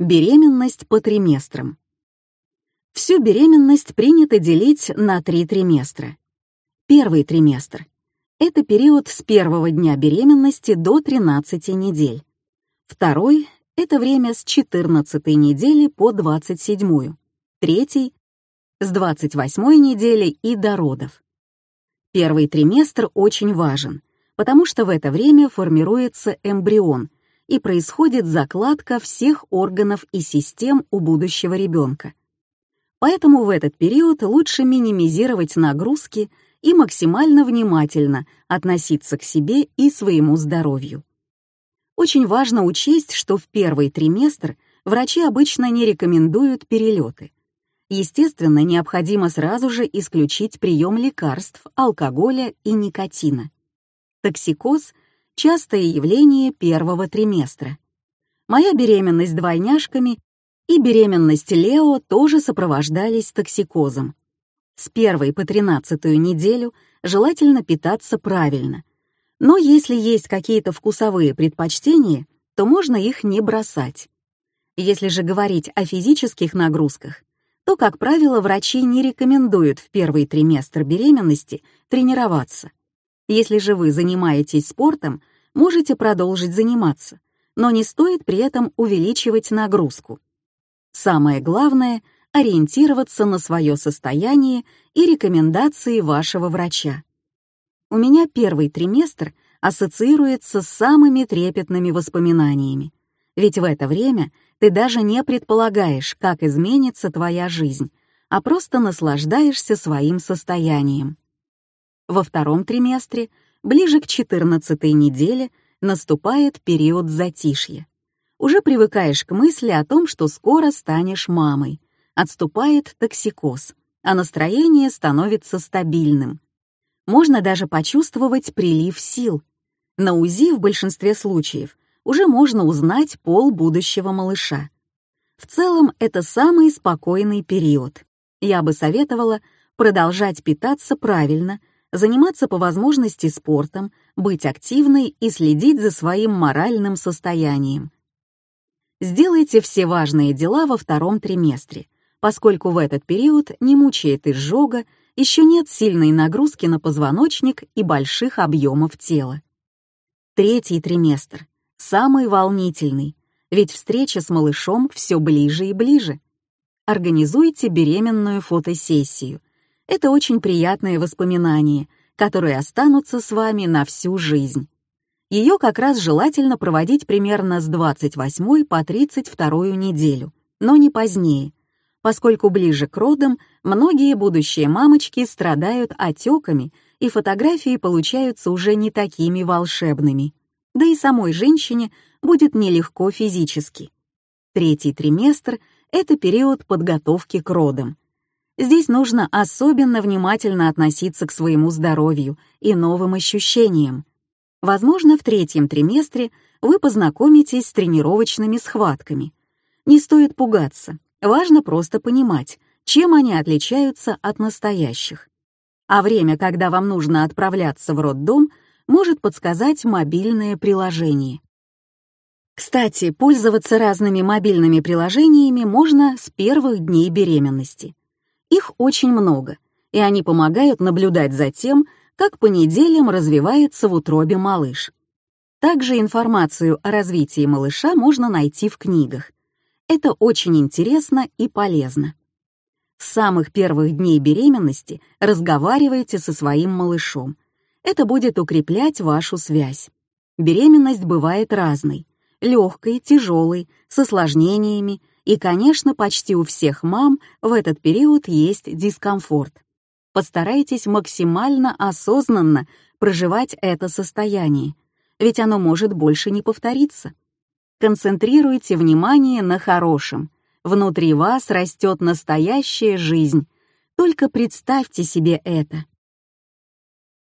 Беременность по триместрам. Всю беременность принято делить на три триместра. Первый триместр — это период с первого дня беременности до 13 недель. Второй — это время с 14 недели по 27. Третий — с 28 недели и до родов. Первый триместр очень важен, потому что в это время формируется эмбрион — и происходит закладка всех органов и систем у будущего ребенка. Поэтому в этот период лучше минимизировать нагрузки и максимально внимательно относиться к себе и своему здоровью. Очень важно учесть, что в первый триместр врачи обычно не рекомендуют перелеты. Естественно, необходимо сразу же исключить прием лекарств, алкоголя и никотина. Токсикоз частое явление первого триместра. Моя беременность двойняшками и беременность Лео тоже сопровождались токсикозом. С первой по тринадцатую неделю желательно питаться правильно. Но если есть какие-то вкусовые предпочтения, то можно их не бросать. Если же говорить о физических нагрузках, то, как правило, врачи не рекомендуют в первый триместр беременности тренироваться. Если же вы занимаетесь спортом, можете продолжить заниматься, но не стоит при этом увеличивать нагрузку. Самое главное — ориентироваться на свое состояние и рекомендации вашего врача. У меня первый триместр ассоциируется с самыми трепетными воспоминаниями, ведь в это время ты даже не предполагаешь, как изменится твоя жизнь, а просто наслаждаешься своим состоянием. Во втором триместре ближе к 14 неделе наступает период затишья. Уже привыкаешь к мысли о том, что скоро станешь мамой. Отступает токсикоз, а настроение становится стабильным. Можно даже почувствовать прилив сил. На УЗИ в большинстве случаев уже можно узнать пол будущего малыша. В целом это самый спокойный период. Я бы советовала продолжать питаться правильно заниматься по возможности спортом, быть активной и следить за своим моральным состоянием. Сделайте все важные дела во втором триместре, поскольку в этот период не мучает изжога, еще нет сильной нагрузки на позвоночник и больших объемов тела. Третий триместр — самый волнительный, ведь встреча с малышом все ближе и ближе. Организуйте беременную фотосессию — это очень приятные воспоминания, которые останутся с вами на всю жизнь. Ее как раз желательно проводить примерно с 28 по 32 неделю, но не позднее, поскольку ближе к родам многие будущие мамочки страдают отеками, и фотографии получаются уже не такими волшебными. Да и самой женщине будет нелегко физически. Третий триместр — это период подготовки к родам, Здесь нужно особенно внимательно относиться к своему здоровью и новым ощущениям. Возможно, в третьем триместре вы познакомитесь с тренировочными схватками. Не стоит пугаться, важно просто понимать, чем они отличаются от настоящих. А время, когда вам нужно отправляться в роддом, может подсказать мобильное приложение. Кстати, пользоваться разными мобильными приложениями можно с первых дней беременности. Их очень много, и они помогают наблюдать за тем, как по неделям развивается в утробе малыш. Также информацию о развитии малыша можно найти в книгах. Это очень интересно и полезно. С самых первых дней беременности разговаривайте со своим малышом. Это будет укреплять вашу связь. Беременность бывает разной — легкой, тяжелой, с осложнениями и, конечно, почти у всех мам в этот период есть дискомфорт. Постарайтесь максимально осознанно проживать это состояние, ведь оно может больше не повториться. Концентрируйте внимание на хорошем. Внутри вас растет настоящая жизнь. Только представьте себе это.